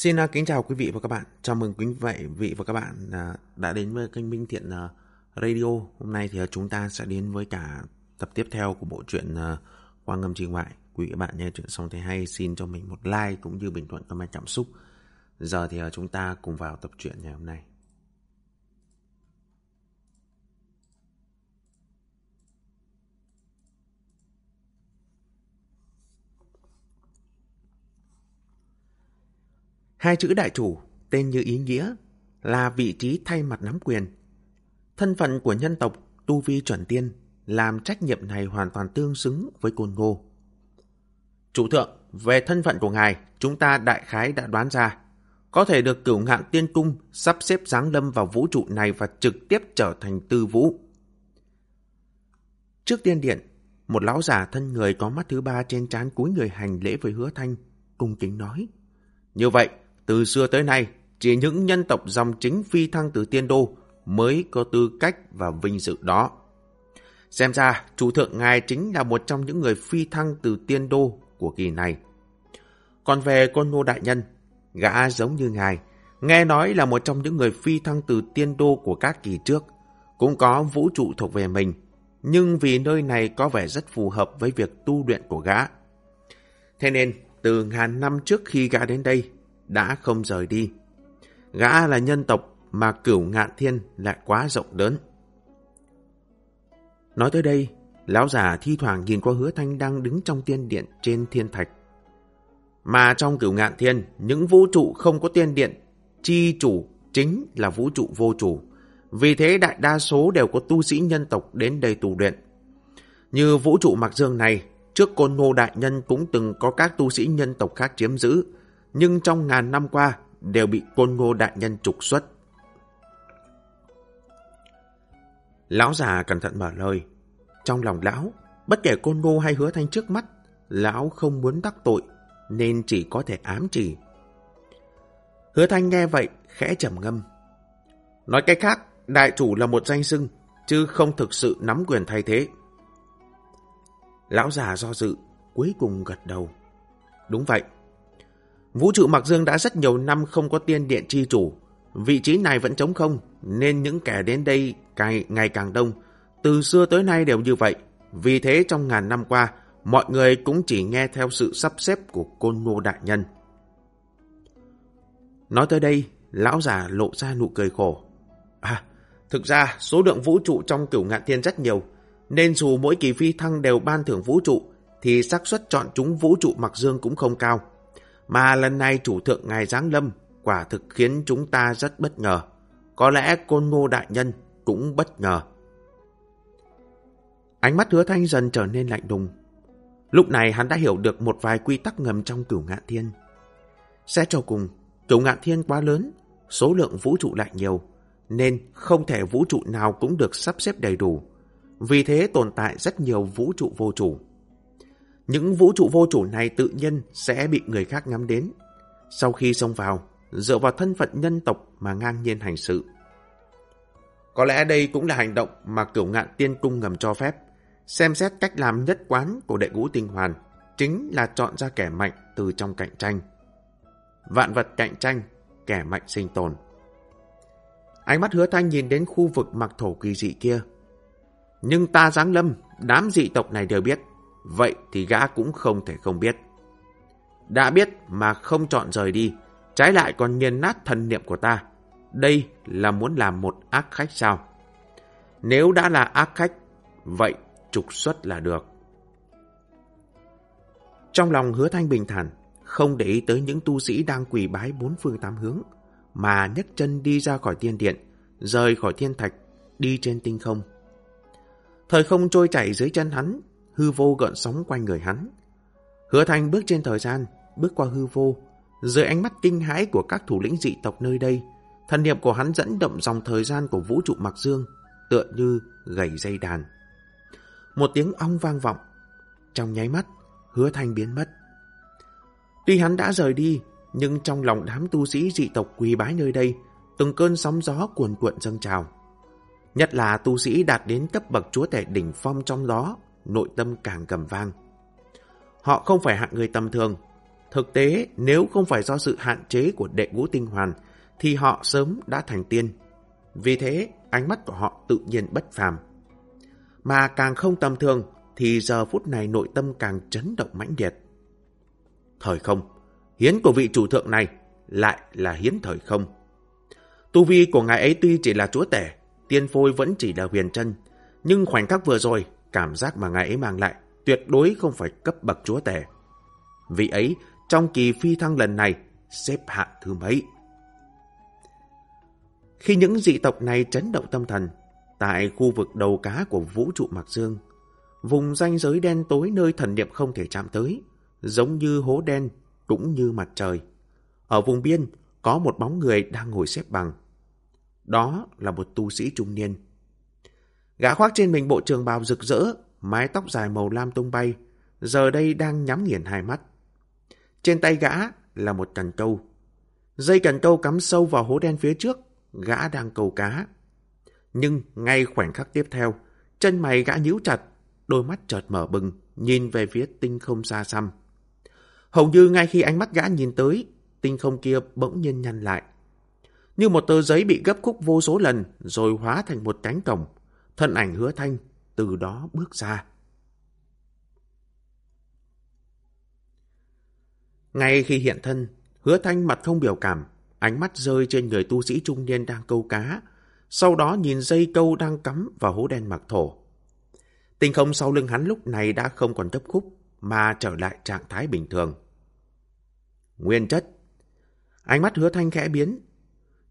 Xin uh, kính chào quý vị và các bạn. Chào mừng quý vị và các bạn uh, đã đến với kênh Minh Thiện uh, Radio. Hôm nay thì uh, chúng ta sẽ đến với cả tập tiếp theo của bộ truyện uh, Quang Ngâm Trì Ngoại. Quý vị và bạn nghe chuyện xong thấy hay xin cho mình một like cũng như bình luận comment cảm xúc. Giờ thì uh, chúng ta cùng vào tập truyện ngày hôm nay. Hai chữ đại chủ, tên như ý nghĩa, là vị trí thay mặt nắm quyền. Thân phận của nhân tộc Tu Vi chuẩn tiên làm trách nhiệm này hoàn toàn tương xứng với côn ngô. Chủ thượng, về thân phận của ngài, chúng ta đại khái đã đoán ra. Có thể được cửu ngạn tiên cung sắp xếp giáng lâm vào vũ trụ này và trực tiếp trở thành tư vũ. Trước tiên điện, một lão giả thân người có mắt thứ ba trên trán cúi người hành lễ với hứa thanh, cung kính nói. Như vậy, từ xưa tới nay, chỉ những nhân tộc dòng chính phi thăng từ tiên đô mới có tư cách và vinh dự đó. Xem ra, chủ thượng ngài chính là một trong những người phi thăng từ tiên đô của kỳ này. Còn về con ngô đại nhân, gã giống như ngài, nghe nói là một trong những người phi thăng từ tiên đô của các kỳ trước, cũng có vũ trụ thuộc về mình, nhưng vì nơi này có vẻ rất phù hợp với việc tu luyện của gã. Thế nên, từ ngàn năm trước khi gã đến đây, đã không rời đi. Gã là nhân tộc mà cửu ngạn thiên lại quá rộng lớn. Nói tới đây, lão già thi thoảng nhìn qua hứa thanh đang đứng trong tiên điện trên thiên thạch. Mà trong cửu ngạn thiên, những vũ trụ không có tiên điện, chi chủ chính là vũ trụ vô chủ. Vì thế đại đa số đều có tu sĩ nhân tộc đến đây tù luyện. Như vũ trụ mặc dương này, trước côn ngô đại nhân cũng từng có các tu sĩ nhân tộc khác chiếm giữ, nhưng trong ngàn năm qua đều bị côn ngô đại nhân trục xuất. Lão già cẩn thận mở lời. Trong lòng lão, bất kể côn ngô hay hứa thanh trước mắt, lão không muốn đắc tội, nên chỉ có thể ám chỉ. Hứa thanh nghe vậy, khẽ trầm ngâm. Nói cách khác, đại chủ là một danh xưng, chứ không thực sự nắm quyền thay thế. Lão già do dự, cuối cùng gật đầu. Đúng vậy, Vũ trụ Mạc Dương đã rất nhiều năm không có tiên điện chi chủ. Vị trí này vẫn trống không, nên những kẻ đến đây càng, ngày càng đông. Từ xưa tới nay đều như vậy. Vì thế trong ngàn năm qua, mọi người cũng chỉ nghe theo sự sắp xếp của Côn Ngô Đại Nhân. Nói tới đây, lão già lộ ra nụ cười khổ. À, thực ra số lượng vũ trụ trong cửu ngạn thiên rất nhiều, nên dù mỗi kỳ phi thăng đều ban thưởng vũ trụ, thì xác suất chọn chúng vũ trụ mặc dương cũng không cao. Mà lần này chủ thượng ngài Giáng Lâm quả thực khiến chúng ta rất bất ngờ. Có lẽ côn ngô đại nhân cũng bất ngờ. Ánh mắt hứa thanh dần trở nên lạnh đùng. Lúc này hắn đã hiểu được một vài quy tắc ngầm trong cửu ngạn thiên. Sẽ cho cùng, cửu ngạn thiên quá lớn, số lượng vũ trụ lại nhiều, nên không thể vũ trụ nào cũng được sắp xếp đầy đủ. Vì thế tồn tại rất nhiều vũ trụ vô chủ. Những vũ trụ vô chủ này tự nhiên sẽ bị người khác ngắm đến. Sau khi xông vào, dựa vào thân phận nhân tộc mà ngang nhiên hành sự. Có lẽ đây cũng là hành động mà cửu ngạn tiên cung ngầm cho phép. Xem xét cách làm nhất quán của đệ ngũ tinh hoàn, chính là chọn ra kẻ mạnh từ trong cạnh tranh. Vạn vật cạnh tranh, kẻ mạnh sinh tồn. Ánh mắt hứa thanh nhìn đến khu vực mặc thổ kỳ dị kia. Nhưng ta giáng lâm, đám dị tộc này đều biết vậy thì gã cũng không thể không biết. Đã biết mà không chọn rời đi, trái lại còn nghiền nát thần niệm của ta. Đây là muốn làm một ác khách sao? Nếu đã là ác khách, vậy trục xuất là được. Trong lòng hứa thanh bình thản, không để ý tới những tu sĩ đang quỳ bái bốn phương tám hướng, mà nhấc chân đi ra khỏi tiên điện, rời khỏi thiên thạch, đi trên tinh không. Thời không trôi chảy dưới chân hắn, hư vô gợn sóng quanh người hắn. Hứa thành bước trên thời gian, bước qua hư vô, dưới ánh mắt kinh hãi của các thủ lĩnh dị tộc nơi đây, thần niệm của hắn dẫn động dòng thời gian của vũ trụ mặc dương, tựa như gầy dây đàn. Một tiếng ong vang vọng, trong nháy mắt, hứa thành biến mất. Tuy hắn đã rời đi, nhưng trong lòng đám tu sĩ dị tộc quỳ bái nơi đây, từng cơn sóng gió cuồn cuộn dâng trào. Nhất là tu sĩ đạt đến cấp bậc chúa tể đỉnh phong trong đó nội tâm càng cầm vang. Họ không phải hạng người tầm thường, Thực tế, nếu không phải do sự hạn chế của đệ ngũ tinh hoàn, thì họ sớm đã thành tiên. Vì thế, ánh mắt của họ tự nhiên bất phàm. Mà càng không tầm thường, thì giờ phút này nội tâm càng chấn động mãnh liệt. Thời không, hiến của vị chủ thượng này lại là hiến thời không. Tu vi của ngài ấy tuy chỉ là chúa tể, tiên phôi vẫn chỉ là huyền chân, nhưng khoảnh khắc vừa rồi, cảm giác mà ngài ấy mang lại tuyệt đối không phải cấp bậc chúa tể. Vị ấy, trong kỳ phi thăng lần này, xếp hạng thứ mấy. Khi những dị tộc này chấn động tâm thần, tại khu vực đầu cá của vũ trụ Mạc Dương, vùng ranh giới đen tối nơi thần niệm không thể chạm tới, giống như hố đen, cũng như mặt trời. Ở vùng biên, có một bóng người đang ngồi xếp bằng. Đó là một tu sĩ trung niên. Gã khoác trên mình bộ trường bào rực rỡ, mái tóc dài màu lam tung bay, giờ đây đang nhắm nghiền hai mắt. Trên tay gã là một cần câu. Dây cần câu cắm sâu vào hố đen phía trước, gã đang câu cá. Nhưng ngay khoảnh khắc tiếp theo, chân mày gã nhíu chặt, đôi mắt chợt mở bừng, nhìn về phía tinh không xa xăm. Hầu như ngay khi ánh mắt gã nhìn tới, tinh không kia bỗng nhiên nhăn lại. Như một tờ giấy bị gấp khúc vô số lần rồi hóa thành một cánh cổng, thân ảnh hứa thanh từ đó bước ra. Ngay khi hiện thân, hứa thanh mặt không biểu cảm, ánh mắt rơi trên người tu sĩ trung niên đang câu cá, sau đó nhìn dây câu đang cắm vào hố đen mặc thổ. Tinh không sau lưng hắn lúc này đã không còn chấp khúc, mà trở lại trạng thái bình thường. Nguyên chất Ánh mắt hứa thanh khẽ biến.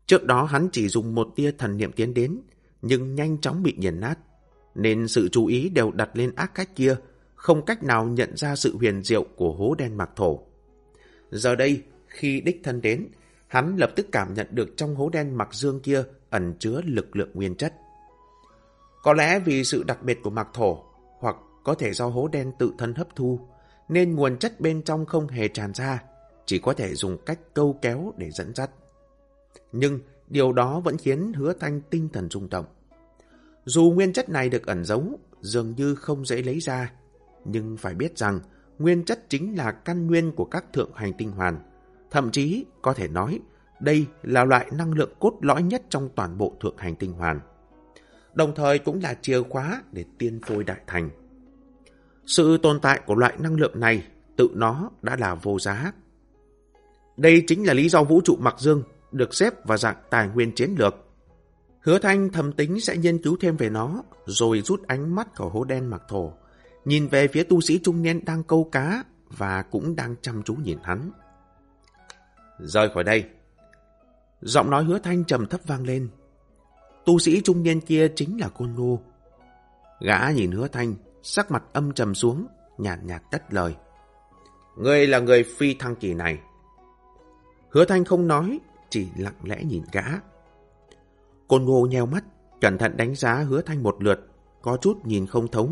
Trước đó hắn chỉ dùng một tia thần niệm tiến đến, nhưng nhanh chóng bị nghiền nát, nên sự chú ý đều đặt lên ác cách kia, không cách nào nhận ra sự huyền diệu của hố đen mạc thổ. Giờ đây, khi đích thân đến, hắn lập tức cảm nhận được trong hố đen mạc dương kia ẩn chứa lực lượng nguyên chất. Có lẽ vì sự đặc biệt của mạc thổ, hoặc có thể do hố đen tự thân hấp thu, nên nguồn chất bên trong không hề tràn ra, chỉ có thể dùng cách câu kéo để dẫn dắt. Nhưng điều đó vẫn khiến hứa thanh tinh thần rung động. Dù nguyên chất này được ẩn giấu, dường như không dễ lấy ra, nhưng phải biết rằng nguyên chất chính là căn nguyên của các thượng hành tinh hoàn. Thậm chí có thể nói đây là loại năng lượng cốt lõi nhất trong toàn bộ thượng hành tinh hoàn. Đồng thời cũng là chìa khóa để tiên phôi đại thành. Sự tồn tại của loại năng lượng này tự nó đã là vô giá. Đây chính là lý do vũ trụ Mặc Dương được xếp vào dạng tài nguyên chiến lược. Hứa Thanh thầm tính sẽ nghiên cứu thêm về nó, rồi rút ánh mắt khỏi hố đen mặc thổ, nhìn về phía tu sĩ trung niên đang câu cá và cũng đang chăm chú nhìn hắn. Rời khỏi đây. Giọng nói hứa thanh trầm thấp vang lên. Tu sĩ trung niên kia chính là Côn Ngô. Gã nhìn hứa thanh, sắc mặt âm trầm xuống, nhàn nhạt, nhạt tất lời. Ngươi là người phi thăng kỳ này. Hứa thanh không nói, chỉ lặng lẽ nhìn gã. Côn Ngô nheo mắt, cẩn thận đánh giá hứa thanh một lượt, có chút nhìn không thấu.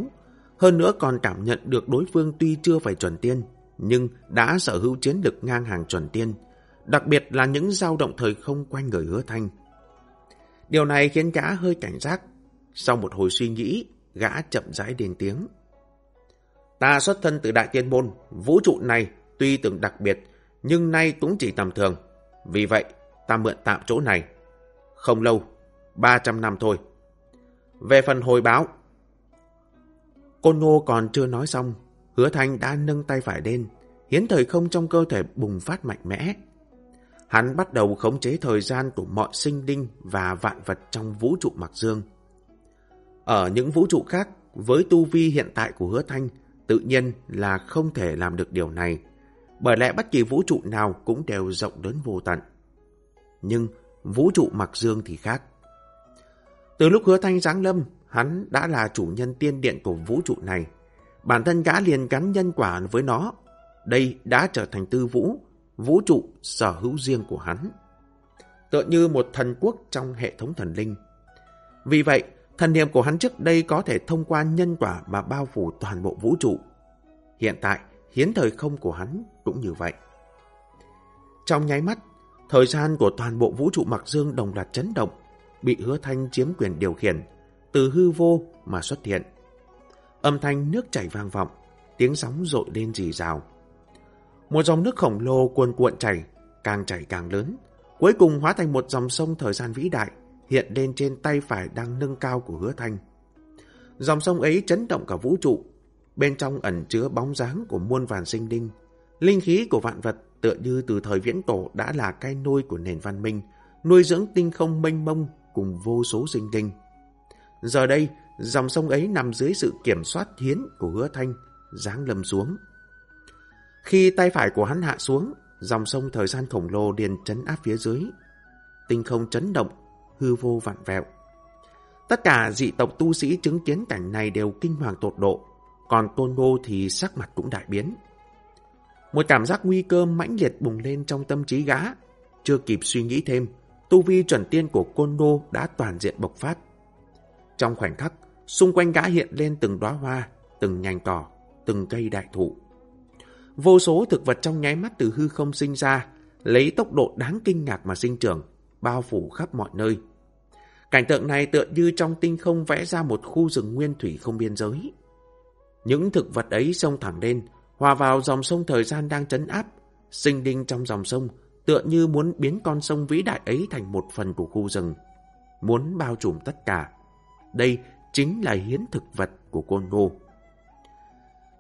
Hơn nữa còn cảm nhận được đối phương tuy chưa phải chuẩn tiên, nhưng đã sở hữu chiến lực ngang hàng chuẩn tiên, đặc biệt là những dao động thời không quanh người hứa thanh. Điều này khiến gã hơi cảnh giác. Sau một hồi suy nghĩ, gã chậm rãi đền tiếng. Ta xuất thân từ đại tiên môn, vũ trụ này tuy tưởng đặc biệt, nhưng nay cũng chỉ tầm thường. Vì vậy, ta mượn tạm chỗ này. Không lâu, 300 năm thôi. Về phần hồi báo, Côn Ngô còn chưa nói xong, hứa thanh đã nâng tay phải lên, hiến thời không trong cơ thể bùng phát mạnh mẽ. Hắn bắt đầu khống chế thời gian của mọi sinh linh và vạn vật trong vũ trụ mặc dương. Ở những vũ trụ khác, với tu vi hiện tại của hứa thanh, tự nhiên là không thể làm được điều này, bởi lẽ bất kỳ vũ trụ nào cũng đều rộng đến vô tận. Nhưng vũ trụ mặc dương thì khác. Từ lúc hứa thanh giáng lâm, hắn đã là chủ nhân tiên điện của vũ trụ này. Bản thân gã liền gắn nhân quả với nó. Đây đã trở thành tư vũ, vũ trụ sở hữu riêng của hắn. Tựa như một thần quốc trong hệ thống thần linh. Vì vậy, thần niệm của hắn trước đây có thể thông qua nhân quả mà bao phủ toàn bộ vũ trụ. Hiện tại, hiến thời không của hắn cũng như vậy. Trong nháy mắt, thời gian của toàn bộ vũ trụ mặc dương đồng loạt chấn động, bị hứa thanh chiếm quyền điều khiển, từ hư vô mà xuất hiện. Âm thanh nước chảy vang vọng, tiếng sóng rội lên rì rào. Một dòng nước khổng lồ cuồn cuộn chảy, càng chảy càng lớn, cuối cùng hóa thành một dòng sông thời gian vĩ đại, hiện lên trên tay phải đang nâng cao của hứa thanh. Dòng sông ấy chấn động cả vũ trụ, bên trong ẩn chứa bóng dáng của muôn vàn sinh linh. Linh khí của vạn vật tựa như từ thời viễn tổ đã là cái nôi của nền văn minh, nuôi dưỡng tinh không mênh mông cùng vô số sinh linh. Giờ đây, dòng sông ấy nằm dưới sự kiểm soát hiến của hứa thanh, giáng lâm xuống. Khi tay phải của hắn hạ xuống, dòng sông thời gian khổng lồ liền chấn áp phía dưới. Tinh không chấn động, hư vô vạn vẹo. Tất cả dị tộc tu sĩ chứng kiến cảnh này đều kinh hoàng tột độ, còn Tôn Ngô thì sắc mặt cũng đại biến. Một cảm giác nguy cơ mãnh liệt bùng lên trong tâm trí gã. Chưa kịp suy nghĩ thêm, tu vi chuẩn tiên của Côn Đô đã toàn diện bộc phát. Trong khoảnh khắc, xung quanh gã hiện lên từng đóa hoa, từng nhành cỏ, từng cây đại thụ. Vô số thực vật trong nháy mắt từ hư không sinh ra, lấy tốc độ đáng kinh ngạc mà sinh trưởng, bao phủ khắp mọi nơi. Cảnh tượng này tựa như trong tinh không vẽ ra một khu rừng nguyên thủy không biên giới. Những thực vật ấy xông thẳng lên, hòa vào dòng sông thời gian đang chấn áp, sinh đinh trong dòng sông, tựa như muốn biến con sông vĩ đại ấy thành một phần của khu rừng, muốn bao trùm tất cả. Đây chính là hiến thực vật của Côn Ngô.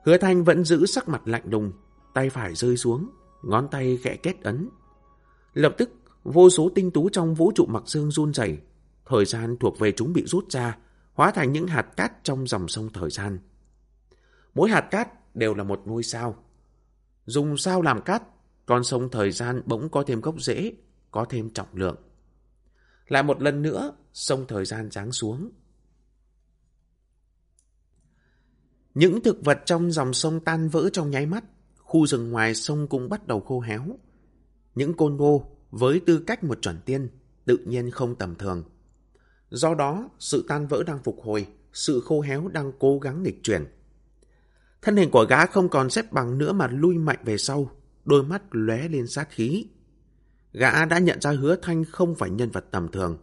Hứa Thanh vẫn giữ sắc mặt lạnh lùng, tay phải rơi xuống, ngón tay khẽ kết ấn. Lập tức, vô số tinh tú trong vũ trụ mặc dương run rẩy, thời gian thuộc về chúng bị rút ra, hóa thành những hạt cát trong dòng sông thời gian. Mỗi hạt cát đều là một ngôi sao. Dùng sao làm cát, con sông thời gian bỗng có thêm gốc rễ, có thêm trọng lượng. Lại một lần nữa, sông thời gian giáng xuống. Những thực vật trong dòng sông tan vỡ trong nháy mắt, khu rừng ngoài sông cũng bắt đầu khô héo. Những côn ngô với tư cách một chuẩn tiên tự nhiên không tầm thường. Do đó, sự tan vỡ đang phục hồi, sự khô héo đang cố gắng nghịch chuyển. Thân hình của gã không còn xếp bằng nữa mà lui mạnh về sau, đôi mắt lóe lên sát khí. Gã đã nhận ra hứa thanh không phải nhân vật tầm thường.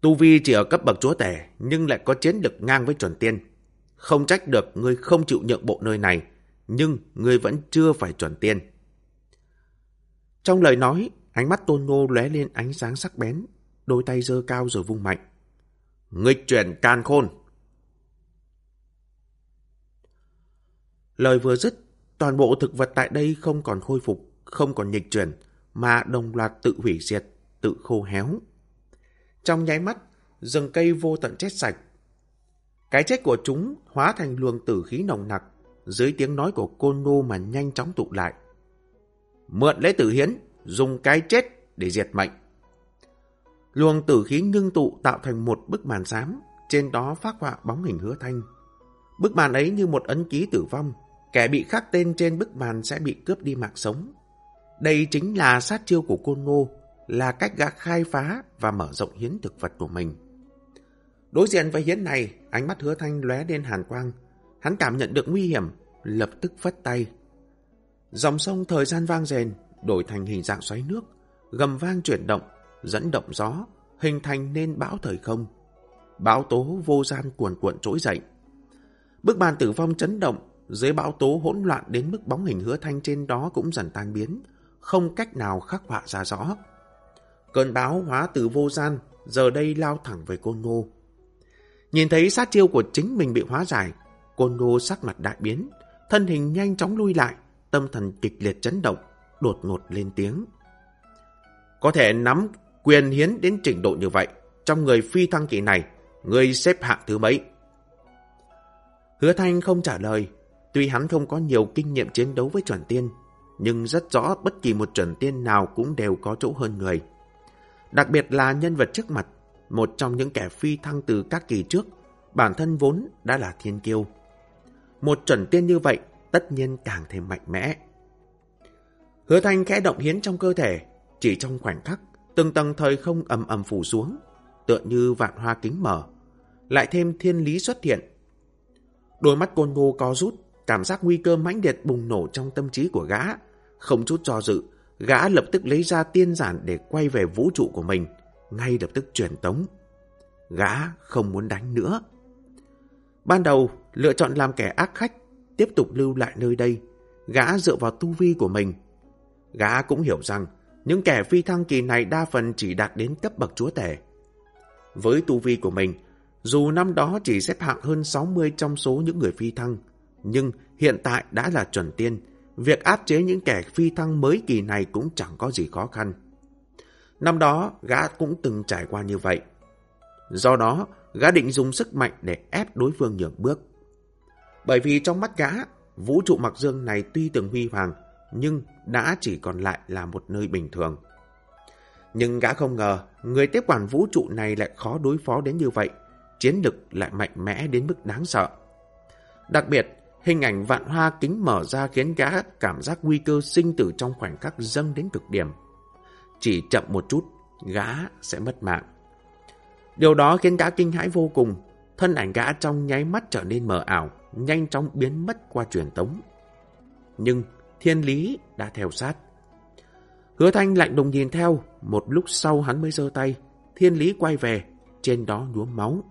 Tu Vi chỉ ở cấp bậc chúa tể, nhưng lại có chiến lực ngang với chuẩn tiên. Không trách được ngươi không chịu nhượng bộ nơi này, nhưng ngươi vẫn chưa phải chuẩn tiên. Trong lời nói, ánh mắt tôn ngô lóe lên ánh sáng sắc bén, đôi tay giơ cao rồi vung mạnh. Nghịch chuyển can khôn! Lời vừa dứt, toàn bộ thực vật tại đây không còn khôi phục, không còn nhịch chuyển, mà đồng loạt tự hủy diệt, tự khô héo. Trong nháy mắt, rừng cây vô tận chết sạch. Cái chết của chúng hóa thành luồng tử khí nồng nặc, dưới tiếng nói của côn nô mà nhanh chóng tụ lại. Mượn lễ tử hiến, dùng cái chết để diệt mệnh. Luồng tử khí ngưng tụ tạo thành một bức màn xám, trên đó phát họa bóng hình hứa thanh. Bức màn ấy như một ấn ký tử vong, kẻ bị khắc tên trên bức màn sẽ bị cướp đi mạng sống. Đây chính là sát chiêu của Côn Ngô, là cách gã khai phá và mở rộng hiến thực vật của mình. Đối diện với hiến này, ánh mắt hứa thanh lóe lên hàn quang. Hắn cảm nhận được nguy hiểm, lập tức phất tay. Dòng sông thời gian vang rền, đổi thành hình dạng xoáy nước, gầm vang chuyển động, dẫn động gió, hình thành nên bão thời không. Bão tố vô gian cuồn cuộn trỗi dậy. Bức bàn tử vong chấn động, dưới bão tố hỗn loạn đến mức bóng hình hứa thanh trên đó cũng dần tan biến, không cách nào khắc họa ra rõ. Cơn bão hóa từ vô gian, giờ đây lao thẳng về côn ngô. Nhìn thấy sát chiêu của chính mình bị hóa giải, côn ngô sắc mặt đại biến, thân hình nhanh chóng lui lại, tâm thần kịch liệt chấn động, đột ngột lên tiếng. Có thể nắm quyền hiến đến trình độ như vậy, trong người phi thăng kỳ này, người xếp hạng thứ mấy? Hứa Thanh không trả lời, tuy hắn không có nhiều kinh nghiệm chiến đấu với chuẩn tiên, nhưng rất rõ bất kỳ một chuẩn tiên nào cũng đều có chỗ hơn người. Đặc biệt là nhân vật trước mặt, một trong những kẻ phi thăng từ các kỳ trước, bản thân vốn đã là thiên kiêu. Một chuẩn tiên như vậy tất nhiên càng thêm mạnh mẽ. Hứa thanh khẽ động hiến trong cơ thể, chỉ trong khoảnh khắc, từng tầng thời không ầm ầm phủ xuống, tựa như vạn hoa kính mở. Lại thêm thiên lý xuất hiện. Đôi mắt côn ngô co rút, cảm giác nguy cơ mãnh liệt bùng nổ trong tâm trí của gã. Không chút cho dự, gã lập tức lấy ra tiên giản để quay về vũ trụ của mình, ngay lập tức truyền tống. Gã không muốn đánh nữa. Ban đầu, lựa chọn làm kẻ ác khách, tiếp tục lưu lại nơi đây, gã dựa vào tu vi của mình. Gã cũng hiểu rằng những kẻ phi thăng kỳ này đa phần chỉ đạt đến cấp bậc chúa tể. Với tu vi của mình, dù năm đó chỉ xếp hạng hơn 60 trong số những người phi thăng, nhưng hiện tại đã là chuẩn tiên, việc áp chế những kẻ phi thăng mới kỳ này cũng chẳng có gì khó khăn. Năm đó, gã cũng từng trải qua như vậy. Do đó, gã định dùng sức mạnh để ép đối phương nhường bước. Bởi vì trong mắt gã, vũ trụ mặc dương này tuy từng huy hoàng, nhưng đã chỉ còn lại là một nơi bình thường. Nhưng gã không ngờ, người tiếp quản vũ trụ này lại khó đối phó đến như vậy, chiến lực lại mạnh mẽ đến mức đáng sợ. Đặc biệt, hình ảnh vạn hoa kính mở ra khiến gã cảm giác nguy cơ sinh tử trong khoảnh khắc dâng đến cực điểm. Chỉ chậm một chút, gã sẽ mất mạng. Điều đó khiến gã kinh hãi vô cùng, thân ảnh gã trong nháy mắt trở nên mờ ảo, nhanh chóng biến mất qua truyền tống. Nhưng thiên lý đã theo sát. Hứa thanh lạnh đồng nhìn theo, một lúc sau hắn mới giơ tay, thiên lý quay về, trên đó nhuốm máu.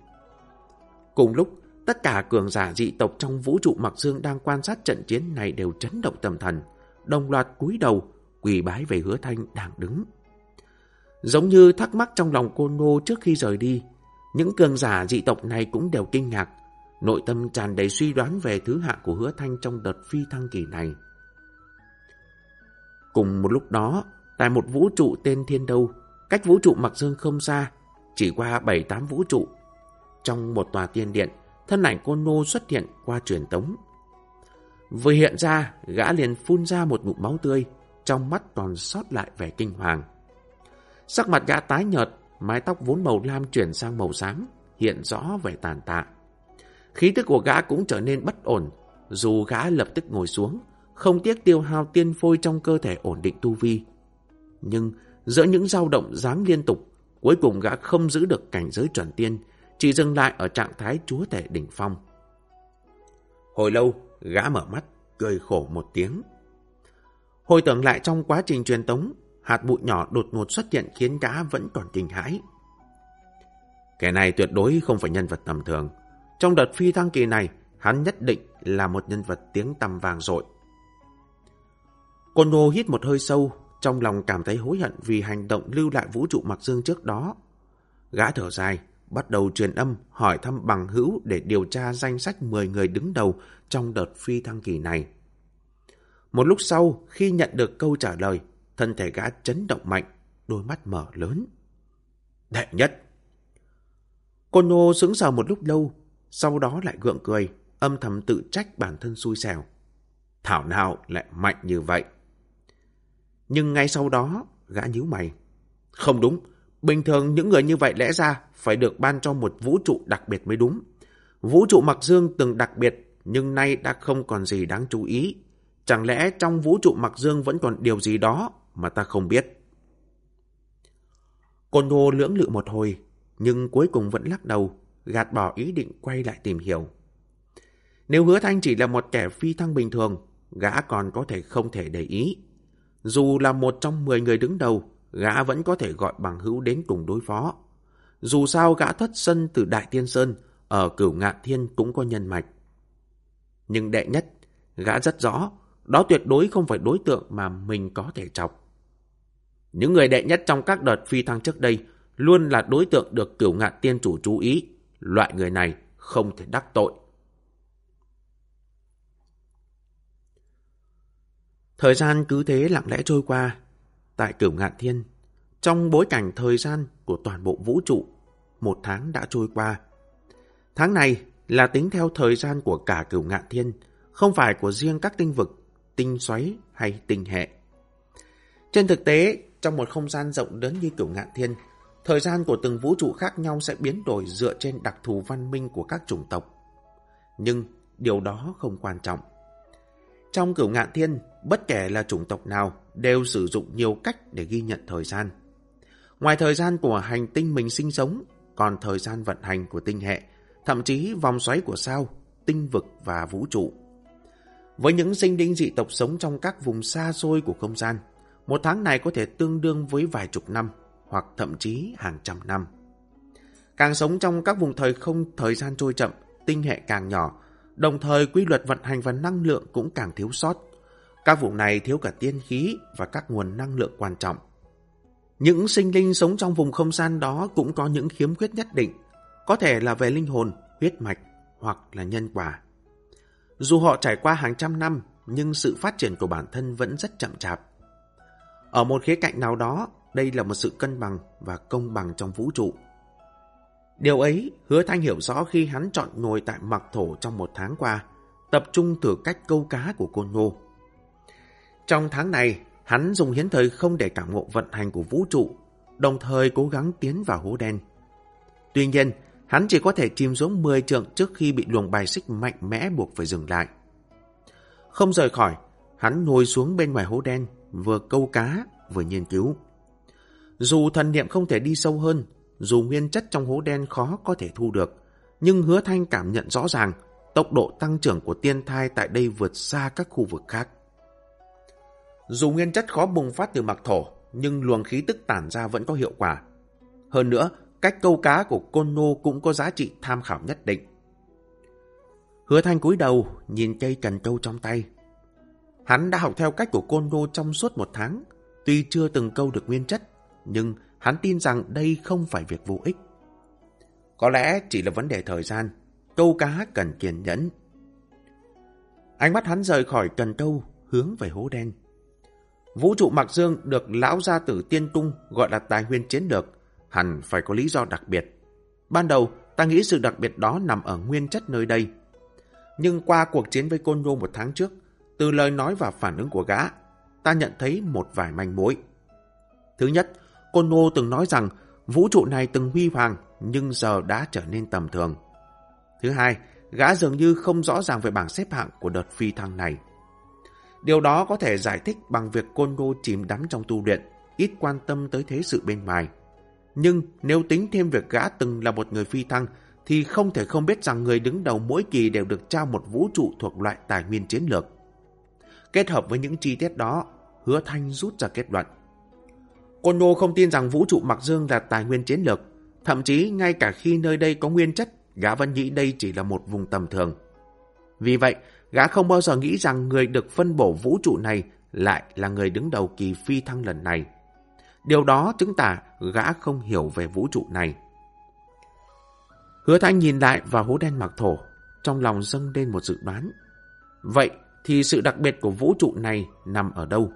Cùng lúc, tất cả cường giả dị tộc trong vũ trụ Mặc Dương đang quan sát trận chiến này đều chấn động tâm thần, đồng loạt cúi đầu, quỳ bái về hứa thanh đang đứng. Giống như thắc mắc trong lòng cô Nô trước khi rời đi, những cường giả dị tộc này cũng đều kinh ngạc, nội tâm tràn đầy suy đoán về thứ hạng của hứa thanh trong đợt phi thăng kỳ này. Cùng một lúc đó, tại một vũ trụ tên Thiên Đâu, cách vũ trụ Mặc Dương không xa, chỉ qua 7-8 vũ trụ. Trong một tòa tiên điện, thân ảnh cô nô xuất hiện qua truyền tống. Vừa hiện ra, gã liền phun ra một ngụm máu tươi, trong mắt còn sót lại vẻ kinh hoàng. Sắc mặt gã tái nhợt, mái tóc vốn màu lam chuyển sang màu xám, hiện rõ vẻ tàn tạ. Khí tức của gã cũng trở nên bất ổn, dù gã lập tức ngồi xuống, không tiếc tiêu hao tiên phôi trong cơ thể ổn định tu vi. Nhưng giữa những dao động dáng liên tục, cuối cùng gã không giữ được cảnh giới chuẩn tiên, chỉ dừng lại ở trạng thái chúa tể đỉnh phong. Hồi lâu, gã mở mắt, cười khổ một tiếng. Hồi tưởng lại trong quá trình truyền tống, hạt bụi nhỏ đột ngột xuất hiện khiến gã vẫn còn kinh hãi. Kẻ này tuyệt đối không phải nhân vật tầm thường. Trong đợt phi thăng kỳ này, hắn nhất định là một nhân vật tiếng tầm vàng rội. Côn Ngô hít một hơi sâu, trong lòng cảm thấy hối hận vì hành động lưu lại vũ trụ mặc dương trước đó. Gã thở dài, bắt đầu truyền âm hỏi thăm bằng hữu để điều tra danh sách 10 người đứng đầu trong đợt phi thăng kỳ này. Một lúc sau, khi nhận được câu trả lời, thân thể gã chấn động mạnh, đôi mắt mở lớn. Đệ nhất! Cô Nô sững sờ một lúc lâu, sau đó lại gượng cười, âm thầm tự trách bản thân xui xẻo. Thảo nào lại mạnh như vậy? Nhưng ngay sau đó, gã nhíu mày. Không đúng, bình thường những người như vậy lẽ ra phải được ban cho một vũ trụ đặc biệt mới đúng. Vũ trụ mặc dương từng đặc biệt, nhưng nay đã không còn gì đáng chú ý. Chẳng lẽ trong vũ trụ mặc dương vẫn còn điều gì đó mà ta không biết? Côn đồ lưỡng lự một hồi, nhưng cuối cùng vẫn lắc đầu, gạt bỏ ý định quay lại tìm hiểu. Nếu hứa thanh chỉ là một kẻ phi thăng bình thường, gã còn có thể không thể để ý. Dù là một trong 10 người đứng đầu, gã vẫn có thể gọi bằng hữu đến cùng đối phó. Dù sao gã thất sân từ Đại Tiên Sơn, ở cửu ngạn thiên cũng có nhân mạch. Nhưng đệ nhất, gã rất rõ, đó tuyệt đối không phải đối tượng mà mình có thể chọc. Những người đệ nhất trong các đợt phi thăng trước đây luôn là đối tượng được cửu ngạn tiên chủ chú ý. Loại người này không thể đắc tội. Thời gian cứ thế lặng lẽ trôi qua. Tại cửu ngạn thiên, trong bối cảnh thời gian của toàn bộ vũ trụ, một tháng đã trôi qua. Tháng này là tính theo thời gian của cả cửu ngạn thiên, không phải của riêng các tinh vực, tinh xoáy hay tinh hệ. Trên thực tế, trong một không gian rộng lớn như cửu ngạn thiên, thời gian của từng vũ trụ khác nhau sẽ biến đổi dựa trên đặc thù văn minh của các chủng tộc. Nhưng điều đó không quan trọng. Trong cửu ngạn thiên, bất kể là chủng tộc nào đều sử dụng nhiều cách để ghi nhận thời gian. Ngoài thời gian của hành tinh mình sinh sống, còn thời gian vận hành của tinh hệ, thậm chí vòng xoáy của sao, tinh vực và vũ trụ. Với những sinh linh dị tộc sống trong các vùng xa xôi của không gian, một tháng này có thể tương đương với vài chục năm, hoặc thậm chí hàng trăm năm. Càng sống trong các vùng thời không thời gian trôi chậm, tinh hệ càng nhỏ, đồng thời quy luật vận hành và năng lượng cũng càng thiếu sót. Các vùng này thiếu cả tiên khí và các nguồn năng lượng quan trọng. Những sinh linh sống trong vùng không gian đó cũng có những khiếm khuyết nhất định, có thể là về linh hồn, huyết mạch hoặc là nhân quả. Dù họ trải qua hàng trăm năm, nhưng sự phát triển của bản thân vẫn rất chậm chạp. Ở một khía cạnh nào đó, đây là một sự cân bằng và công bằng trong vũ trụ. Điều ấy hứa thanh hiểu rõ khi hắn chọn ngồi tại mặc thổ trong một tháng qua, tập trung thử cách câu cá của cô ngô. Trong tháng này, hắn dùng hiến thời không để cảm ngộ vận hành của vũ trụ, đồng thời cố gắng tiến vào hố đen. Tuy nhiên, hắn chỉ có thể chìm xuống 10 trượng trước khi bị luồng bài xích mạnh mẽ buộc phải dừng lại. Không rời khỏi, hắn ngồi xuống bên ngoài hố đen, vừa câu cá, vừa nghiên cứu. Dù thần niệm không thể đi sâu hơn, dù nguyên chất trong hố đen khó có thể thu được, nhưng hứa thanh cảm nhận rõ ràng tốc độ tăng trưởng của tiên thai tại đây vượt xa các khu vực khác. Dù nguyên chất khó bùng phát từ mặt thổ, nhưng luồng khí tức tản ra vẫn có hiệu quả. Hơn nữa, cách câu cá của Côn Nô cũng có giá trị tham khảo nhất định. Hứa thanh cúi đầu, nhìn cây cần câu trong tay. Hắn đã học theo cách của Côn Nô trong suốt một tháng, tuy chưa từng câu được nguyên chất, nhưng hắn tin rằng đây không phải việc vô ích. Có lẽ chỉ là vấn đề thời gian, câu cá cần kiên nhẫn. Ánh mắt hắn rời khỏi cần câu, hướng về hố đen. Vũ trụ Mạc Dương được lão gia tử tiên tung gọi là tài nguyên chiến lược, hẳn phải có lý do đặc biệt. Ban đầu, ta nghĩ sự đặc biệt đó nằm ở nguyên chất nơi đây. Nhưng qua cuộc chiến với Côn Ngô một tháng trước, từ lời nói và phản ứng của gã, ta nhận thấy một vài manh mối. Thứ nhất, Côn Ngô từng nói rằng vũ trụ này từng huy hoàng nhưng giờ đã trở nên tầm thường. Thứ hai, gã dường như không rõ ràng về bảng xếp hạng của đợt phi thăng này. Điều đó có thể giải thích bằng việc Côn Ngô chìm đắm trong tu luyện, ít quan tâm tới thế sự bên ngoài. Nhưng nếu tính thêm việc gã từng là một người phi thăng, thì không thể không biết rằng người đứng đầu mỗi kỳ đều được trao một vũ trụ thuộc loại tài nguyên chiến lược. Kết hợp với những chi tiết đó, hứa thanh rút ra kết luận. Côn Ngô không tin rằng vũ trụ Mạc Dương là tài nguyên chiến lược, thậm chí ngay cả khi nơi đây có nguyên chất, gã vẫn nghĩ đây chỉ là một vùng tầm thường. Vì vậy, gã không bao giờ nghĩ rằng người được phân bổ vũ trụ này lại là người đứng đầu kỳ phi thăng lần này. Điều đó chứng tả gã không hiểu về vũ trụ này. Hứa Thanh nhìn lại vào hố đen mặc thổ, trong lòng dâng lên một dự đoán. Vậy thì sự đặc biệt của vũ trụ này nằm ở đâu?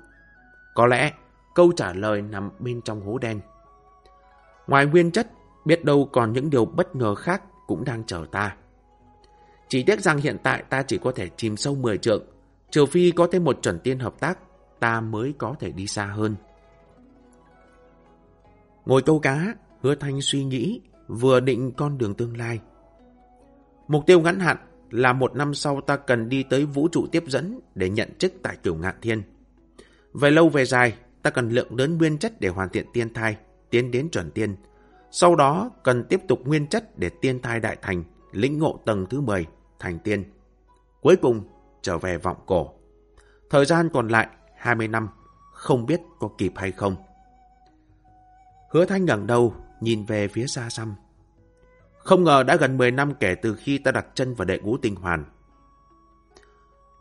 Có lẽ câu trả lời nằm bên trong hố đen. Ngoài nguyên chất, biết đâu còn những điều bất ngờ khác cũng đang chờ ta. Chỉ tiếc rằng hiện tại ta chỉ có thể chìm sâu 10 trượng, trừ phi có thêm một chuẩn tiên hợp tác, ta mới có thể đi xa hơn. Ngồi câu cá, hứa thanh suy nghĩ, vừa định con đường tương lai. Mục tiêu ngắn hạn là một năm sau ta cần đi tới vũ trụ tiếp dẫn để nhận chức tại cửu ngạn thiên. Về lâu về dài, ta cần lượng lớn nguyên chất để hoàn thiện tiên thai, tiến đến chuẩn tiên. Sau đó cần tiếp tục nguyên chất để tiên thai đại thành, lĩnh ngộ tầng thứ 10, thành tiên. Cuối cùng, trở về vọng cổ. Thời gian còn lại 20 năm, không biết có kịp hay không. Hứa Thanh ngẩng đầu, nhìn về phía xa xăm. Không ngờ đã gần 10 năm kể từ khi ta đặt chân vào đệ ngũ tinh hoàn.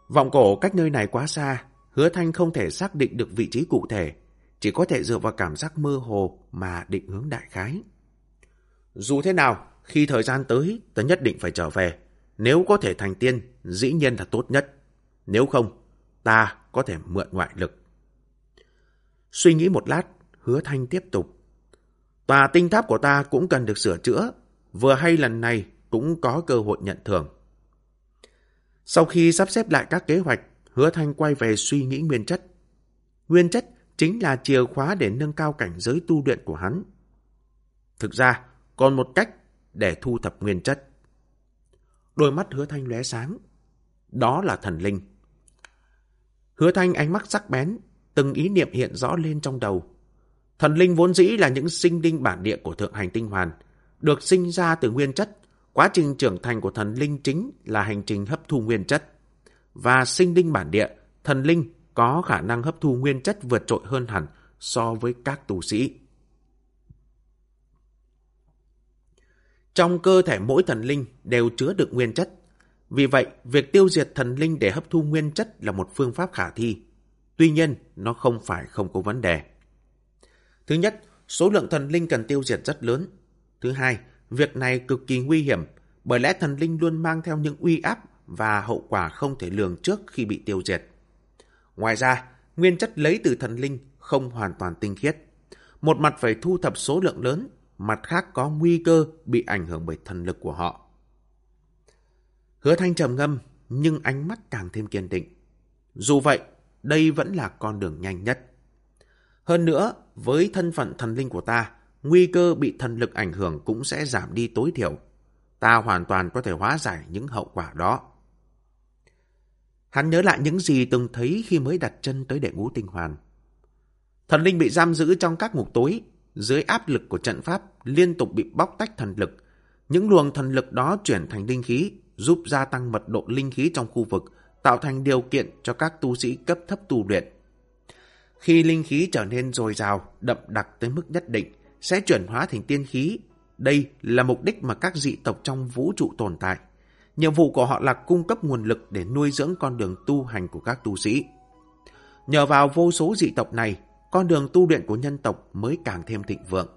Vọng cổ cách nơi này quá xa, hứa thanh không thể xác định được vị trí cụ thể, chỉ có thể dựa vào cảm giác mơ hồ mà định hướng đại khái. Dù thế nào, khi thời gian tới, ta nhất định phải trở về. Nếu có thể thành tiên, dĩ nhiên là tốt nhất. Nếu không, ta có thể mượn ngoại lực. Suy nghĩ một lát, hứa thanh tiếp tục. Tòa tinh tháp của ta cũng cần được sửa chữa, vừa hay lần này cũng có cơ hội nhận thưởng. Sau khi sắp xếp lại các kế hoạch, hứa thanh quay về suy nghĩ nguyên chất. Nguyên chất chính là chìa khóa để nâng cao cảnh giới tu luyện của hắn. Thực ra, còn một cách để thu thập nguyên chất. Đôi mắt hứa thanh lóe sáng. Đó là thần linh. Hứa thanh ánh mắt sắc bén, từng ý niệm hiện rõ lên trong đầu. Thần linh vốn dĩ là những sinh linh bản địa của thượng hành tinh hoàn, được sinh ra từ nguyên chất. Quá trình trưởng thành của thần linh chính là hành trình hấp thu nguyên chất. Và sinh linh bản địa, thần linh có khả năng hấp thu nguyên chất vượt trội hơn hẳn so với các tu sĩ. Trong cơ thể mỗi thần linh đều chứa được nguyên chất. Vì vậy, việc tiêu diệt thần linh để hấp thu nguyên chất là một phương pháp khả thi, Tuy nhiên, nó không phải không có vấn đề. Thứ nhất, số lượng thần linh cần tiêu diệt rất lớn. Thứ hai, việc này cực kỳ nguy hiểm, bởi lẽ thần linh luôn mang theo những uy áp và hậu quả không thể lường trước khi bị tiêu diệt. Ngoài ra, nguyên chất lấy từ thần linh không hoàn toàn tinh khiết. Một mặt phải thu thập số lượng lớn, mặt khác có nguy cơ bị ảnh hưởng bởi thần lực của họ. Hứa Thanh trầm ngâm, nhưng ánh mắt càng thêm kiên định. Dù vậy, đây vẫn là con đường nhanh nhất. Hơn nữa, với thân phận thần linh của ta, nguy cơ bị thần lực ảnh hưởng cũng sẽ giảm đi tối thiểu. Ta hoàn toàn có thể hóa giải những hậu quả đó. Hắn nhớ lại những gì từng thấy khi mới đặt chân tới đệ ngũ tinh hoàn. Thần linh bị giam giữ trong các ngục tối, dưới áp lực của trận pháp liên tục bị bóc tách thần lực. Những luồng thần lực đó chuyển thành linh khí, giúp gia tăng mật độ linh khí trong khu vực, tạo thành điều kiện cho các tu sĩ cấp thấp tu luyện. Khi linh khí trở nên dồi dào, đậm đặc tới mức nhất định, sẽ chuyển hóa thành tiên khí. Đây là mục đích mà các dị tộc trong vũ trụ tồn tại. Nhiệm vụ của họ là cung cấp nguồn lực để nuôi dưỡng con đường tu hành của các tu sĩ. Nhờ vào vô số dị tộc này, con đường tu luyện của nhân tộc mới càng thêm thịnh vượng.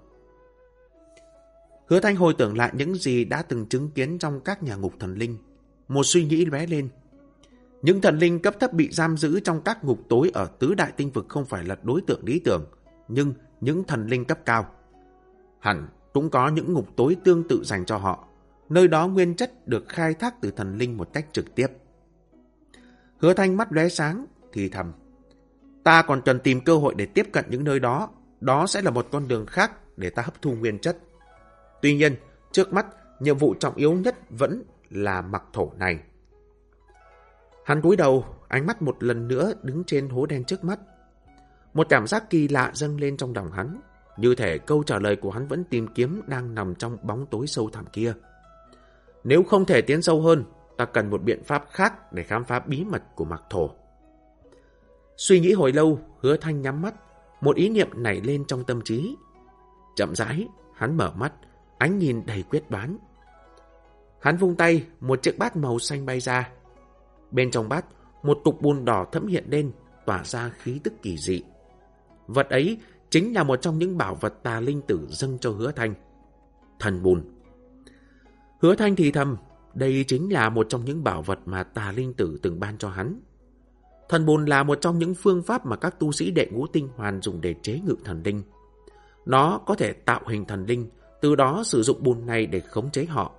Hứa Thanh hồi tưởng lại những gì đã từng chứng kiến trong các nhà ngục thần linh. Một suy nghĩ lóe lên. Những thần linh cấp thấp bị giam giữ trong các ngục tối ở tứ đại tinh vực không phải là đối tượng lý tưởng, nhưng những thần linh cấp cao. Hẳn cũng có những ngục tối tương tự dành cho họ. Nơi đó nguyên chất được khai thác từ thần linh một cách trực tiếp. Hứa Thanh mắt lóe sáng, thì thầm. Ta còn cần tìm cơ hội để tiếp cận những nơi đó. Đó sẽ là một con đường khác để ta hấp thu nguyên chất. Tuy nhiên, trước mắt, nhiệm vụ trọng yếu nhất vẫn là mặc thổ này. Hắn cúi đầu, ánh mắt một lần nữa đứng trên hố đen trước mắt. Một cảm giác kỳ lạ dâng lên trong lòng hắn. Như thể câu trả lời của hắn vẫn tìm kiếm đang nằm trong bóng tối sâu thẳm kia. Nếu không thể tiến sâu hơn, ta cần một biện pháp khác để khám phá bí mật của mặc thổ. Suy nghĩ hồi lâu, hứa thanh nhắm mắt, một ý niệm nảy lên trong tâm trí. Chậm rãi, hắn mở mắt, ánh nhìn đầy quyết đoán. Hắn vung tay, một chiếc bát màu xanh bay ra. Bên trong bát, một tục bùn đỏ thấm hiện lên, tỏa ra khí tức kỳ dị. Vật ấy chính là một trong những bảo vật tà linh tử dâng cho hứa thanh. Thần bùn. Hứa thanh thì thầm, đây chính là một trong những bảo vật mà tà linh tử từng ban cho hắn. Thần bùn là một trong những phương pháp mà các tu sĩ đệ ngũ tinh hoàn dùng để chế ngự thần linh. Nó có thể tạo hình thần linh, từ đó sử dụng bùn này để khống chế họ.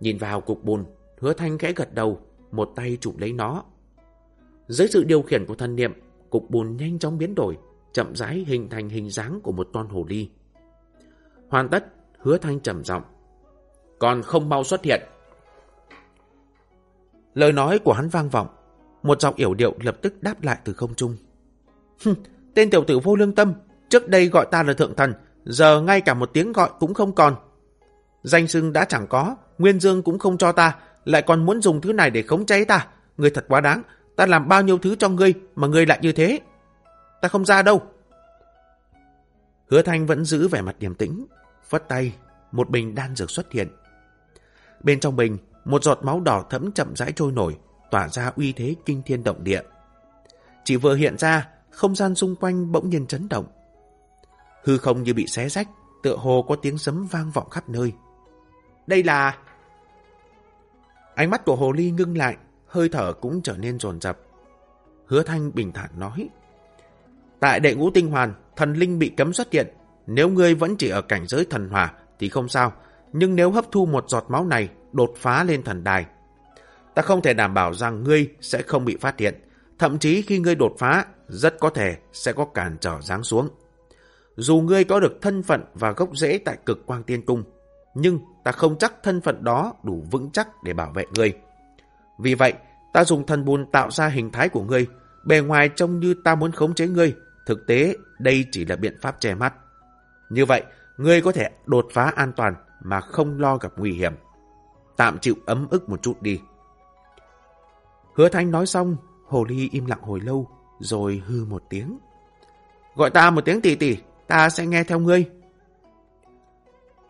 Nhìn vào cục bùn, hứa thanh khẽ gật đầu, một tay chụp lấy nó. Dưới sự điều khiển của thần niệm, cục bùn nhanh chóng biến đổi, chậm rãi hình thành hình dáng của một con hồ ly. Hoàn tất, hứa thanh trầm giọng Còn không mau xuất hiện. Lời nói của hắn vang vọng, một giọng yểu điệu lập tức đáp lại từ không trung. Tên tiểu tử vô lương tâm, trước đây gọi ta là thượng thần, giờ ngay cả một tiếng gọi cũng không còn. Danh xưng đã chẳng có, Nguyên Dương cũng không cho ta, lại còn muốn dùng thứ này để khống chế ta. người thật quá đáng, ta làm bao nhiêu thứ cho ngươi mà ngươi lại như thế. Ta không ra đâu. Hứa Thanh vẫn giữ vẻ mặt điềm tĩnh, phất tay, một bình đan dược xuất hiện. Bên trong bình, một giọt máu đỏ thẫm chậm rãi trôi nổi, tỏa ra uy thế kinh thiên động địa. Chỉ vừa hiện ra, không gian xung quanh bỗng nhiên chấn động. Hư không như bị xé rách, tựa hồ có tiếng sấm vang vọng khắp nơi. Đây là... Ánh mắt của hồ ly ngưng lại, hơi thở cũng trở nên rồn rập. Hứa Thanh bình thản nói. Tại đệ ngũ tinh hoàn, thần linh bị cấm xuất hiện. Nếu ngươi vẫn chỉ ở cảnh giới thần hòa thì không sao. Nhưng nếu hấp thu một giọt máu này, đột phá lên thần đài. Ta không thể đảm bảo rằng ngươi sẽ không bị phát hiện. Thậm chí khi ngươi đột phá, rất có thể sẽ có cản trở giáng xuống. Dù ngươi có được thân phận và gốc rễ tại cực quang tiên cung, nhưng ta không chắc thân phận đó đủ vững chắc để bảo vệ ngươi. Vì vậy, ta dùng thần bùn tạo ra hình thái của ngươi, bề ngoài trông như ta muốn khống chế ngươi, thực tế đây chỉ là biện pháp che mắt. Như vậy, ngươi có thể đột phá an toàn mà không lo gặp nguy hiểm. Tạm chịu ấm ức một chút đi. Hứa Thanh nói xong, Hồ Ly im lặng hồi lâu, rồi hư một tiếng. Gọi ta một tiếng tỷ tỷ, ta sẽ nghe theo ngươi.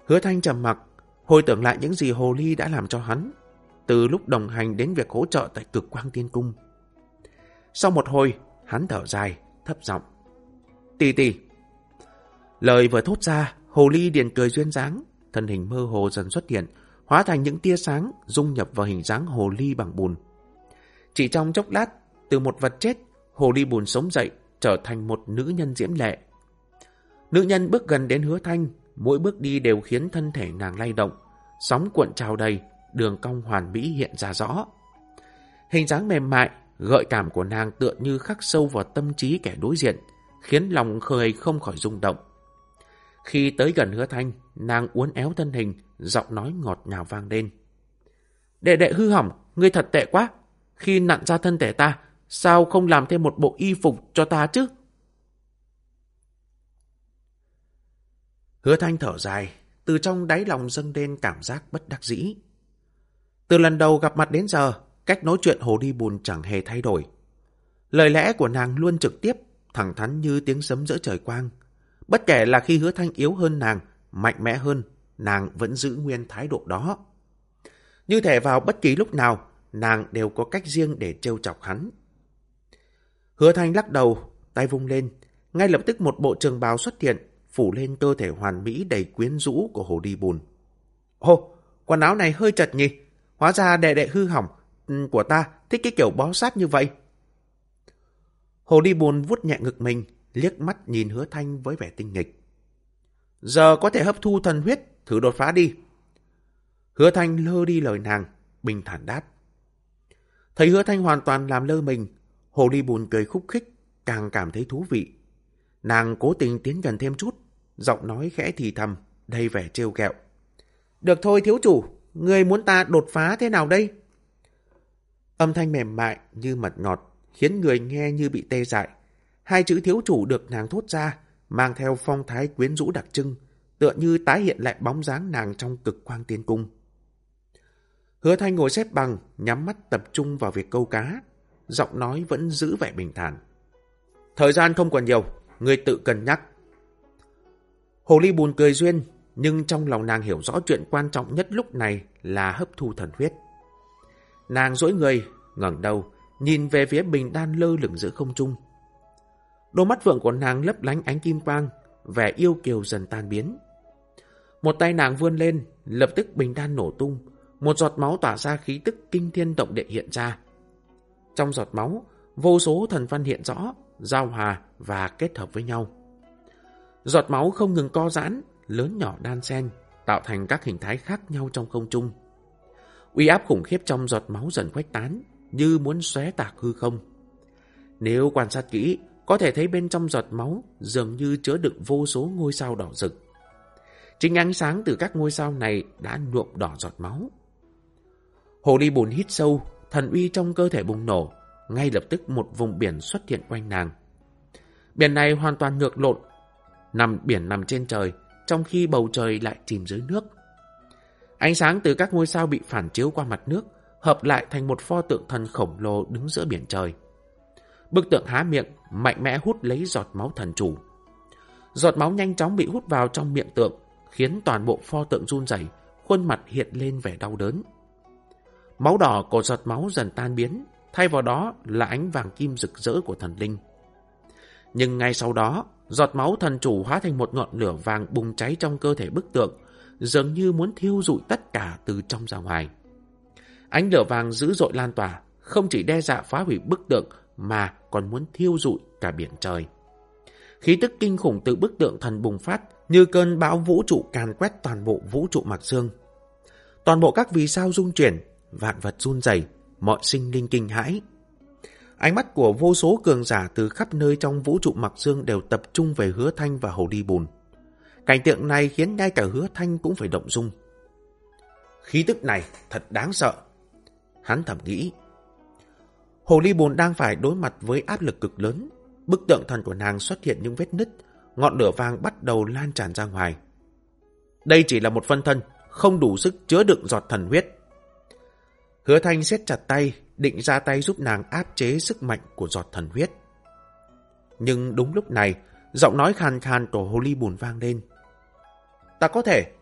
Hứa Thanh trầm mặc, hồi tưởng lại những gì Hồ Ly đã làm cho hắn, từ lúc đồng hành đến việc hỗ trợ tại cực quang tiên cung. Sau một hồi, Hắn thở dài, thấp giọng. Tỷ tỷ. Lời vừa thốt ra, hồ ly điền cười duyên dáng, thân hình mơ hồ dần xuất hiện, hóa thành những tia sáng dung nhập vào hình dáng hồ ly bằng bùn. Chỉ trong chốc lát, từ một vật chết, hồ ly bùn sống dậy, trở thành một nữ nhân diễm lệ. Nữ nhân bước gần đến hứa thanh, mỗi bước đi đều khiến thân thể nàng lay động, sóng cuộn trào đầy, đường cong hoàn mỹ hiện ra rõ. Hình dáng mềm mại, gợi cảm của nàng tựa như khắc sâu vào tâm trí kẻ đối diện, khiến lòng khơi không khỏi rung động. Khi tới gần hứa thanh, nàng uốn éo thân hình, giọng nói ngọt ngào vang lên. Đệ đệ hư hỏng, ngươi thật tệ quá. Khi nặn ra thân thể ta, sao không làm thêm một bộ y phục cho ta chứ? Hứa thanh thở dài, từ trong đáy lòng dâng lên cảm giác bất đắc dĩ. Từ lần đầu gặp mặt đến giờ, cách nói chuyện hồ đi bùn chẳng hề thay đổi. Lời lẽ của nàng luôn trực tiếp, thẳng thắn như tiếng sấm giữa trời quang. Bất kể là khi hứa thanh yếu hơn nàng, mạnh mẽ hơn, nàng vẫn giữ nguyên thái độ đó. Như thể vào bất kỳ lúc nào, nàng đều có cách riêng để trêu chọc hắn. Hứa thanh lắc đầu, tay vung lên, ngay lập tức một bộ trường bào xuất hiện, phủ lên cơ thể hoàn mỹ đầy quyến rũ của hồ đi bùn. Ồ, quần áo này hơi chật nhỉ, hóa ra đệ đệ hư hỏng ừ, của ta thích cái kiểu bó sát như vậy. Hồ đi bùn vuốt nhẹ ngực mình, liếc mắt nhìn hứa thanh với vẻ tinh nghịch. Giờ có thể hấp thu thần huyết, thử đột phá đi. Hứa thanh lơ đi lời nàng, bình thản đáp. Thấy hứa thanh hoàn toàn làm lơ mình, hồ ly bùn cười khúc khích, càng cảm thấy thú vị. Nàng cố tình tiến gần thêm chút, giọng nói khẽ thì thầm, đầy vẻ trêu kẹo. Được thôi thiếu chủ, người muốn ta đột phá thế nào đây? Âm thanh mềm mại như mật ngọt, khiến người nghe như bị tê dại. Hai chữ thiếu chủ được nàng thốt ra, mang theo phong thái quyến rũ đặc trưng, tựa như tái hiện lại bóng dáng nàng trong cực quang tiên cung. Hứa thanh ngồi xếp bằng, nhắm mắt tập trung vào việc câu cá, giọng nói vẫn giữ vẻ bình thản. Thời gian không còn nhiều, người tự cân nhắc. Hồ ly buồn cười duyên, nhưng trong lòng nàng hiểu rõ chuyện quan trọng nhất lúc này là hấp thu thần huyết. Nàng dỗi người, ngẩng đầu, nhìn về phía bình đan lơ lửng giữa không trung. Đôi mắt vượng của nàng lấp lánh ánh kim quang, vẻ yêu kiều dần tan biến. Một tay nàng vươn lên, lập tức bình đan nổ tung, một giọt máu tỏa ra khí tức kinh thiên động địa hiện ra. Trong giọt máu, vô số thần văn hiện rõ, giao hòa và kết hợp với nhau. Giọt máu không ngừng co giãn, lớn nhỏ đan xen, tạo thành các hình thái khác nhau trong không trung. Uy áp khủng khiếp trong giọt máu dần khuếch tán, như muốn xóe tạc hư không. Nếu quan sát kỹ, có thể thấy bên trong giọt máu dường như chứa đựng vô số ngôi sao đỏ rực. Chính ánh sáng từ các ngôi sao này đã nhuộm đỏ giọt máu. Hồ đi bùn hít sâu, thần uy trong cơ thể bùng nổ, ngay lập tức một vùng biển xuất hiện quanh nàng. Biển này hoàn toàn ngược lộn, nằm biển nằm trên trời, trong khi bầu trời lại chìm dưới nước. Ánh sáng từ các ngôi sao bị phản chiếu qua mặt nước, hợp lại thành một pho tượng thần khổng lồ đứng giữa biển trời. Bức tượng há miệng, mạnh mẽ hút lấy giọt máu thần chủ. Giọt máu nhanh chóng bị hút vào trong miệng tượng, khiến toàn bộ pho tượng run rẩy, khuôn mặt hiện lên vẻ đau đớn. Máu đỏ của giọt máu dần tan biến, thay vào đó là ánh vàng kim rực rỡ của thần linh. Nhưng ngay sau đó, giọt máu thần chủ hóa thành một ngọn lửa vàng bùng cháy trong cơ thể bức tượng, dường như muốn thiêu rụi tất cả từ trong ra ngoài. Ánh lửa vàng dữ dội lan tỏa, không chỉ đe dọa phá hủy bức tượng mà còn muốn thiêu rụi cả biển trời. Khí tức kinh khủng từ bức tượng thần bùng phát như cơn bão vũ trụ càn quét toàn bộ vũ trụ mặc xương. Toàn bộ các vì sao rung chuyển, vạn vật run rẩy, mọi sinh linh kinh hãi. Ánh mắt của vô số cường giả từ khắp nơi trong vũ trụ mặc dương đều tập trung về hứa thanh và hồ đi bùn. Cảnh tượng này khiến ngay cả hứa thanh cũng phải động dung. Khí tức này thật đáng sợ. Hắn thầm nghĩ. Hồ ly bùn đang phải đối mặt với áp lực cực lớn. Bức tượng thần của nàng xuất hiện những vết nứt, ngọn lửa vàng bắt đầu lan tràn ra ngoài. Đây chỉ là một phân thân, không đủ sức chứa đựng giọt thần huyết. Hứa thanh siết chặt tay, định ra tay giúp nàng áp chế sức mạnh của giọt thần huyết. Nhưng đúng lúc này, giọng nói khàn khàn của hồ ly bùn vang lên. Ta có thể.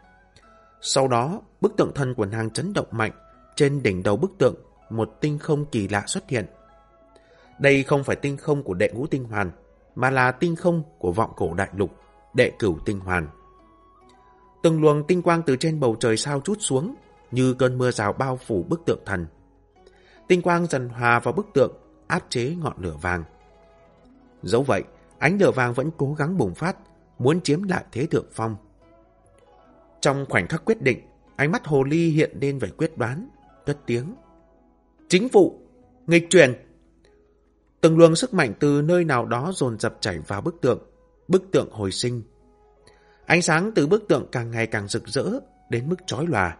Sau đó, bức tượng thần của nàng chấn động mạnh, trên đỉnh đầu bức tượng, một tinh không kỳ lạ xuất hiện. Đây không phải tinh không của đệ ngũ tinh hoàn, mà là tinh không của vọng cổ đại lục, đệ cửu tinh hoàn. Từng luồng tinh quang từ trên bầu trời sao chút xuống, như cơn mưa rào bao phủ bức tượng thần. Tinh quang dần hòa vào bức tượng, áp chế ngọn lửa vàng. Dẫu vậy, ánh lửa vàng vẫn cố gắng bùng phát, muốn chiếm lại thế thượng phong. Trong khoảnh khắc quyết định, ánh mắt hồ ly hiện lên về quyết đoán, cất tiếng. Chính phụ nghịch truyền. Từng luồng sức mạnh từ nơi nào đó dồn dập chảy vào bức tượng, bức tượng hồi sinh. Ánh sáng từ bức tượng càng ngày càng rực rỡ, đến mức chói lòa.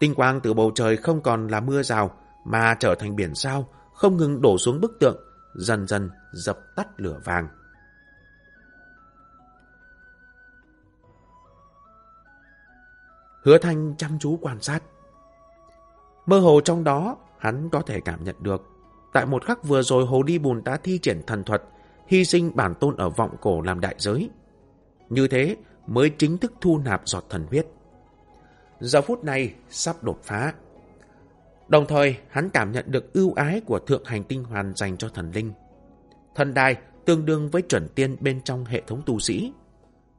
Tinh quang từ bầu trời không còn là mưa rào, mà trở thành biển sao, không ngừng đổ xuống bức tượng, dần dần dập tắt lửa vàng. Hứa Thanh chăm chú quan sát. Mơ hồ trong đó, hắn có thể cảm nhận được. Tại một khắc vừa rồi Hồ Đi Bùn đã thi triển thần thuật, hy sinh bản tôn ở vọng cổ làm đại giới. Như thế mới chính thức thu nạp giọt thần huyết. Giờ phút này sắp đột phá. Đồng thời, hắn cảm nhận được ưu ái của thượng hành tinh hoàn dành cho thần linh. Thần đài tương đương với chuẩn tiên bên trong hệ thống tu sĩ.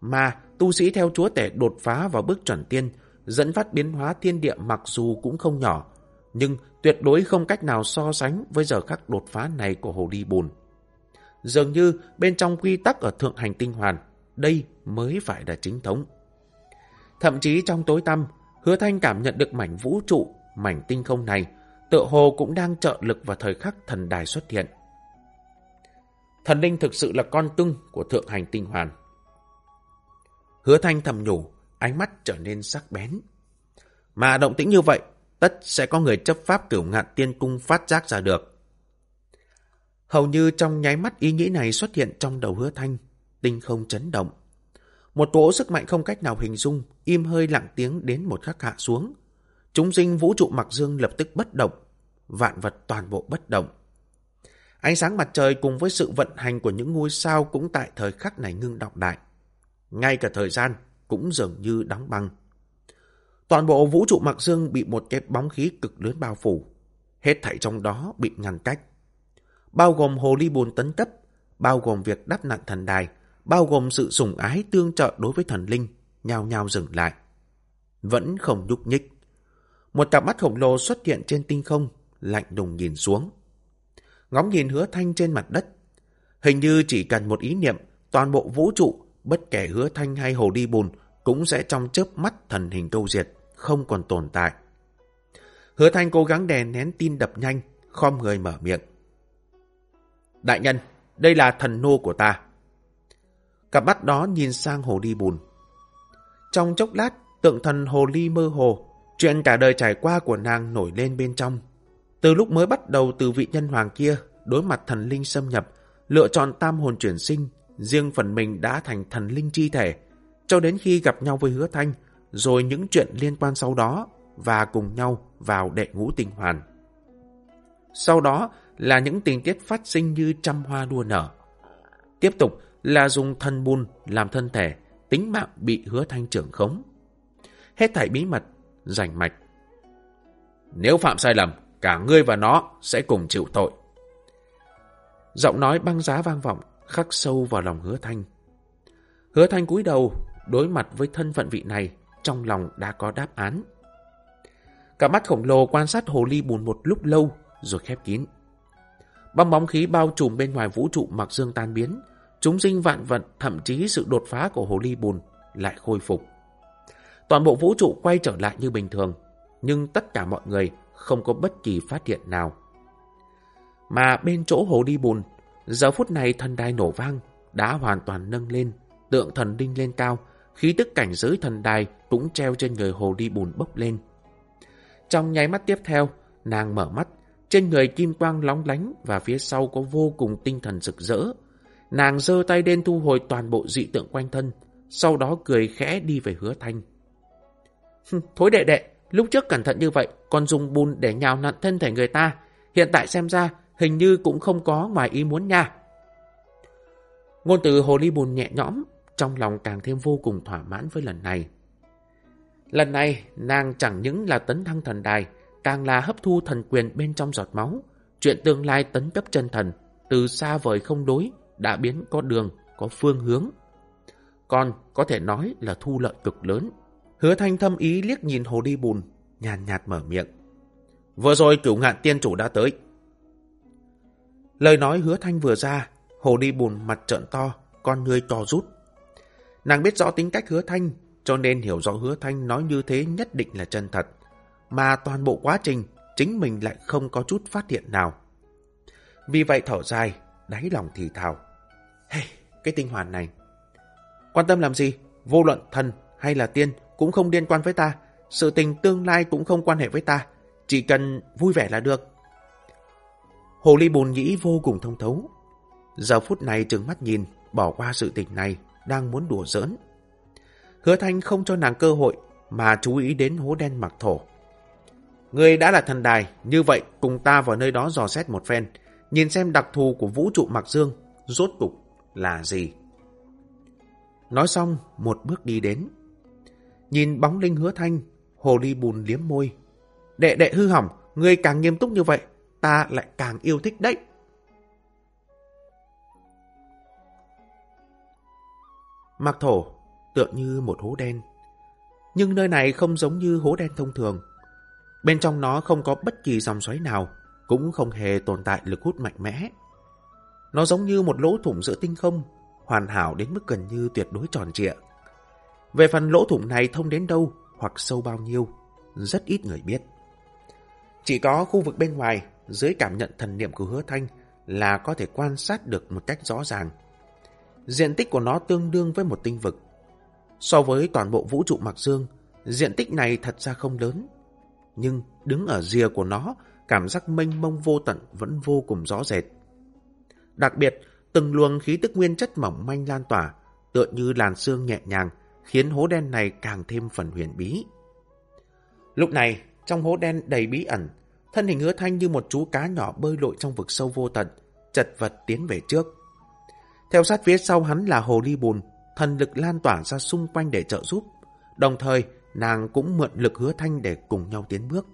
Mà tu sĩ theo chúa tể đột phá vào bước chuẩn tiên, dẫn phát biến hóa thiên địa mặc dù cũng không nhỏ, nhưng tuyệt đối không cách nào so sánh với giờ khắc đột phá này của Hồ Đi Bùn. Dường như bên trong quy tắc ở thượng hành tinh hoàn, đây mới phải là chính thống. Thậm chí trong tối tăm, Hứa Thanh cảm nhận được mảnh vũ trụ, mảnh tinh không này, tựa hồ cũng đang trợ lực vào thời khắc thần đài xuất hiện. Thần linh thực sự là con cưng của thượng hành tinh hoàn. Hứa Thanh thầm nhủ, ánh mắt trở nên sắc bén. Mà động tĩnh như vậy, tất sẽ có người chấp pháp cửu ngạn tiên cung phát giác ra được. Hầu như trong nháy mắt ý nghĩ này xuất hiện trong đầu hứa thanh, tinh không chấn động. Một cỗ sức mạnh không cách nào hình dung, im hơi lặng tiếng đến một khắc hạ xuống. Chúng sinh vũ trụ mặc dương lập tức bất động, vạn vật toàn bộ bất động. Ánh sáng mặt trời cùng với sự vận hành của những ngôi sao cũng tại thời khắc này ngưng đọng lại. Ngay cả thời gian cũng dường như đóng băng. Toàn bộ vũ trụ mặc dương bị một cái bóng khí cực lớn bao phủ. Hết thảy trong đó bị ngăn cách. Bao gồm hồ ly bùn tấn cấp, bao gồm việc đắp nạn thần đài, bao gồm sự sủng ái tương trợ đối với thần linh, nhao nhao dừng lại. Vẫn không nhúc nhích. Một cặp mắt khổng lồ xuất hiện trên tinh không, lạnh đùng nhìn xuống. Ngóng nhìn hứa thanh trên mặt đất. Hình như chỉ cần một ý niệm, toàn bộ vũ trụ, bất kể hứa thanh hay hồ đi bùn, cũng sẽ trong chớp mắt thần hình câu diệt, không còn tồn tại. Hứa thanh cố gắng đè nén tin đập nhanh, khom người mở miệng. Đại nhân, đây là thần nô của ta. Cặp mắt đó nhìn sang hồ đi bùn. Trong chốc lát, tượng thần hồ ly mơ hồ, chuyện cả đời trải qua của nàng nổi lên bên trong. Từ lúc mới bắt đầu từ vị nhân hoàng kia, đối mặt thần linh xâm nhập, lựa chọn tam hồn chuyển sinh, riêng phần mình đã thành thần linh chi thể, cho đến khi gặp nhau với hứa thanh, rồi những chuyện liên quan sau đó, và cùng nhau vào đệ ngũ tinh hoàn. Sau đó là những tình tiết phát sinh như trăm hoa đua nở. Tiếp tục là dùng thân bùn làm thân thể, tính mạng bị hứa thanh trưởng khống. Hết thảy bí mật, rành mạch. Nếu phạm sai lầm, cả ngươi và nó sẽ cùng chịu tội. Giọng nói băng giá vang vọng, khắc sâu vào lòng hứa thanh. Hứa thanh cúi đầu, đối mặt với thân phận vị này, trong lòng đã có đáp án. Cả mắt khổng lồ quan sát hồ ly bùn một lúc lâu, rồi khép kín. Bong bóng khí bao trùm bên ngoài vũ trụ mặc dương tan biến, chúng sinh vạn vật thậm chí sự đột phá của hồ ly bùn lại khôi phục. Toàn bộ vũ trụ quay trở lại như bình thường, nhưng tất cả mọi người không có bất kỳ phát hiện nào. Mà bên chỗ hồ đi bùn, giờ phút này thần đài nổ vang, đã hoàn toàn nâng lên, tượng thần đinh lên cao, khí tức cảnh giới thần đài cũng treo trên người hồ đi bùn bốc lên. Trong nháy mắt tiếp theo, nàng mở mắt, trên người kim quang lóng lánh và phía sau có vô cùng tinh thần rực rỡ. Nàng giơ tay lên thu hồi toàn bộ dị tượng quanh thân, sau đó cười khẽ đi về hứa thanh. Thối đệ đệ, lúc trước cẩn thận như vậy, còn dùng bùn để nhào nặn thân thể người ta. Hiện tại xem ra, hình như cũng không có ngoài ý muốn nha. Ngôn từ hồ ly bùn nhẹ nhõm, trong lòng càng thêm vô cùng thỏa mãn với lần này. Lần này, nàng chẳng những là tấn thăng thần đài, càng là hấp thu thần quyền bên trong giọt máu, chuyện tương lai tấn cấp chân thần, từ xa vời không đối, đã biến có đường, có phương hướng. Còn có thể nói là thu lợi cực lớn. Hứa thanh thâm ý liếc nhìn hồ đi bùn, nhàn nhạt mở miệng. Vừa rồi cửu ngạn tiên chủ đã tới. Lời nói hứa thanh vừa ra, hồ đi bùn mặt trợn to, con ngươi to rút. Nàng biết rõ tính cách hứa thanh, cho nên hiểu rõ hứa thanh nói như thế nhất định là chân thật. Mà toàn bộ quá trình, chính mình lại không có chút phát hiện nào. Vì vậy thở dài, đáy lòng thì thào. Hey, cái tinh hoàn này. Quan tâm làm gì? Vô luận thần hay là tiên cũng không liên quan với ta. Sự tình tương lai cũng không quan hệ với ta. Chỉ cần vui vẻ là được. Hồ ly bồn nhĩ vô cùng thông thấu. Giờ phút này trừng mắt nhìn, bỏ qua sự tình này, đang muốn đùa giỡn. Hứa Thanh không cho nàng cơ hội, mà chú ý đến hố đen mặc thổ. Người đã là thần đài, như vậy cùng ta vào nơi đó dò xét một phen, nhìn xem đặc thù của vũ trụ mặc dương, rốt cục là gì. Nói xong, một bước đi đến. Nhìn bóng linh hứa thanh, hồ ly bùn liếm môi. Đệ đệ hư hỏng, người càng nghiêm túc như vậy, ta lại càng yêu thích đấy. Mặc thổ tựa như một hố đen. Nhưng nơi này không giống như hố đen thông thường. Bên trong nó không có bất kỳ dòng xoáy nào, cũng không hề tồn tại lực hút mạnh mẽ. Nó giống như một lỗ thủng giữa tinh không, hoàn hảo đến mức gần như tuyệt đối tròn trịa. Về phần lỗ thủng này thông đến đâu hoặc sâu bao nhiêu, rất ít người biết. Chỉ có khu vực bên ngoài, dưới cảm nhận thần niệm của hứa thanh là có thể quan sát được một cách rõ ràng. Diện tích của nó tương đương với một tinh vực. So với toàn bộ vũ trụ mạc dương, diện tích này thật ra không lớn. Nhưng đứng ở rìa của nó, cảm giác mênh mông vô tận vẫn vô cùng rõ rệt. Đặc biệt, từng luồng khí tức nguyên chất mỏng manh lan tỏa, tựa như làn xương nhẹ nhàng, khiến hố đen này càng thêm phần huyền bí. Lúc này, trong hố đen đầy bí ẩn, thân hình hứa thanh như một chú cá nhỏ bơi lội trong vực sâu vô tận, chật vật tiến về trước. Theo sát phía sau hắn là hồ ly bùn, thần lực lan tỏa ra xung quanh để trợ giúp. Đồng thời, nàng cũng mượn lực hứa thanh để cùng nhau tiến bước.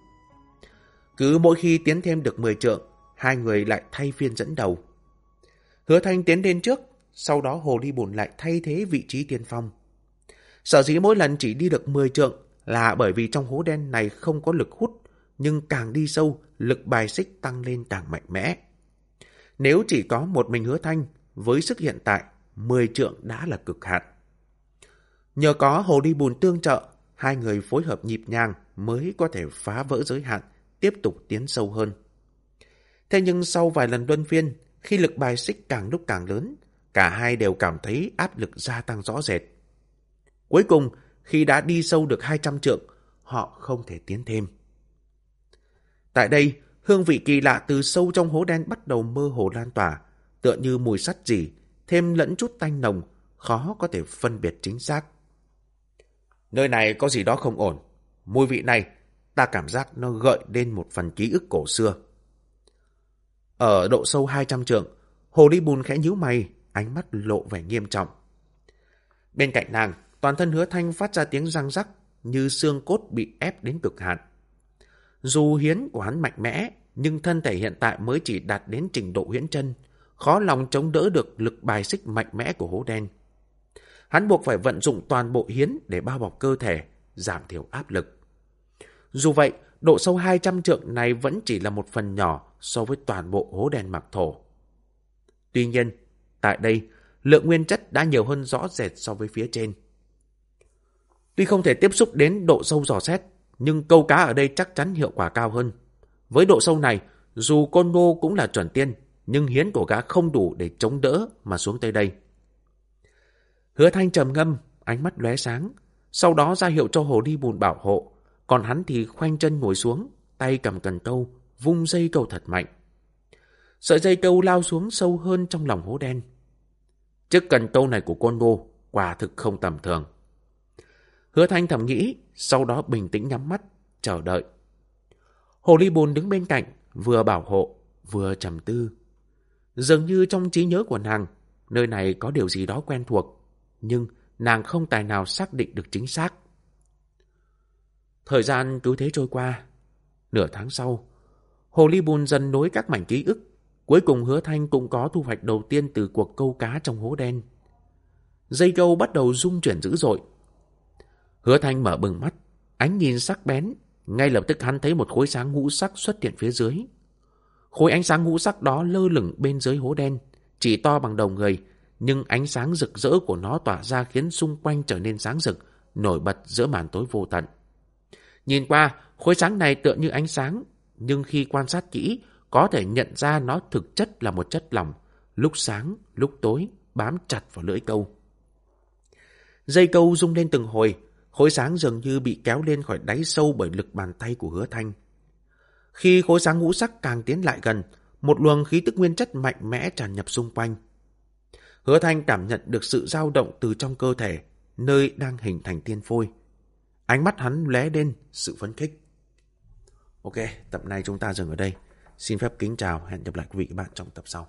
Cứ mỗi khi tiến thêm được 10 trượng, hai người lại thay phiên dẫn đầu. Hứa thanh tiến lên trước, sau đó hồ ly bùn lại thay thế vị trí tiên phong. Sở dĩ mỗi lần chỉ đi được 10 trượng là bởi vì trong hố đen này không có lực hút, nhưng càng đi sâu, lực bài xích tăng lên càng mạnh mẽ. Nếu chỉ có một mình hứa thanh, với sức hiện tại, 10 trượng đã là cực hạn. Nhờ có hồ đi bùn tương trợ, hai người phối hợp nhịp nhàng mới có thể phá vỡ giới hạn, tiếp tục tiến sâu hơn. Thế nhưng sau vài lần luân phiên, khi lực bài xích càng lúc càng lớn, cả hai đều cảm thấy áp lực gia tăng rõ rệt. Cuối cùng, khi đã đi sâu được 200 trượng, họ không thể tiến thêm. Tại đây, hương vị kỳ lạ từ sâu trong hố đen bắt đầu mơ hồ lan tỏa, tựa như mùi sắt gì, thêm lẫn chút tanh nồng, khó có thể phân biệt chính xác. Nơi này có gì đó không ổn. Mùi vị này, ta cảm giác nó gợi lên một phần ký ức cổ xưa. Ở độ sâu 200 trượng, Hồ Ly Bùn khẽ nhíu mày, ánh mắt lộ vẻ nghiêm trọng. Bên cạnh nàng, toàn thân hứa thanh phát ra tiếng răng rắc, như xương cốt bị ép đến cực hạn. Dù hiến của hắn mạnh mẽ, nhưng thân thể hiện tại mới chỉ đạt đến trình độ huyễn chân, khó lòng chống đỡ được lực bài xích mạnh mẽ của hố đen. Hắn buộc phải vận dụng toàn bộ hiến để bao bọc cơ thể, giảm thiểu áp lực. Dù vậy, độ sâu 200 trượng này vẫn chỉ là một phần nhỏ so với toàn bộ hố đen mặc thổ. Tuy nhiên, tại đây, lượng nguyên chất đã nhiều hơn rõ rệt so với phía trên. Tuy không thể tiếp xúc đến độ sâu dò xét, nhưng câu cá ở đây chắc chắn hiệu quả cao hơn. Với độ sâu này, dù con nô cũng là chuẩn tiên, nhưng hiến của gã không đủ để chống đỡ mà xuống tới đây. Hứa thanh trầm ngâm, ánh mắt lóe sáng, sau đó ra hiệu cho hồ đi bùn bảo hộ, còn hắn thì khoanh chân ngồi xuống, tay cầm cần câu, vung dây câu thật mạnh. Sợi dây câu lao xuống sâu hơn trong lòng hố đen. Chiếc cần câu này của con bô quả thực không tầm thường. Hứa thanh thầm nghĩ, sau đó bình tĩnh nhắm mắt, chờ đợi. Hồ ly bùn đứng bên cạnh, vừa bảo hộ, vừa trầm tư. Dường như trong trí nhớ của nàng, nơi này có điều gì đó quen thuộc, nhưng nàng không tài nào xác định được chính xác. Thời gian cứ thế trôi qua. Nửa tháng sau, Hồ Ly Bùn dần nối các mảnh ký ức. Cuối cùng hứa thanh cũng có thu hoạch đầu tiên từ cuộc câu cá trong hố đen. Dây câu bắt đầu rung chuyển dữ dội. Hứa thanh mở bừng mắt, ánh nhìn sắc bén. Ngay lập tức hắn thấy một khối sáng ngũ sắc xuất hiện phía dưới. Khối ánh sáng ngũ sắc đó lơ lửng bên dưới hố đen, chỉ to bằng đầu người, nhưng ánh sáng rực rỡ của nó tỏa ra khiến xung quanh trở nên sáng rực, nổi bật giữa màn tối vô tận. Nhìn qua, khối sáng này tựa như ánh sáng, nhưng khi quan sát kỹ, có thể nhận ra nó thực chất là một chất lỏng, lúc sáng, lúc tối, bám chặt vào lưỡi câu. Dây câu rung lên từng hồi, khối sáng dường như bị kéo lên khỏi đáy sâu bởi lực bàn tay của hứa thanh. Khi khối sáng ngũ sắc càng tiến lại gần, một luồng khí tức nguyên chất mạnh mẽ tràn nhập xung quanh. Hứa thanh cảm nhận được sự dao động từ trong cơ thể, nơi đang hình thành tiên phôi. Ánh mắt hắn lóe lên sự phấn khích. Ok, tập này chúng ta dừng ở đây. Xin phép kính chào, hẹn gặp lại quý vị các bạn trong tập sau.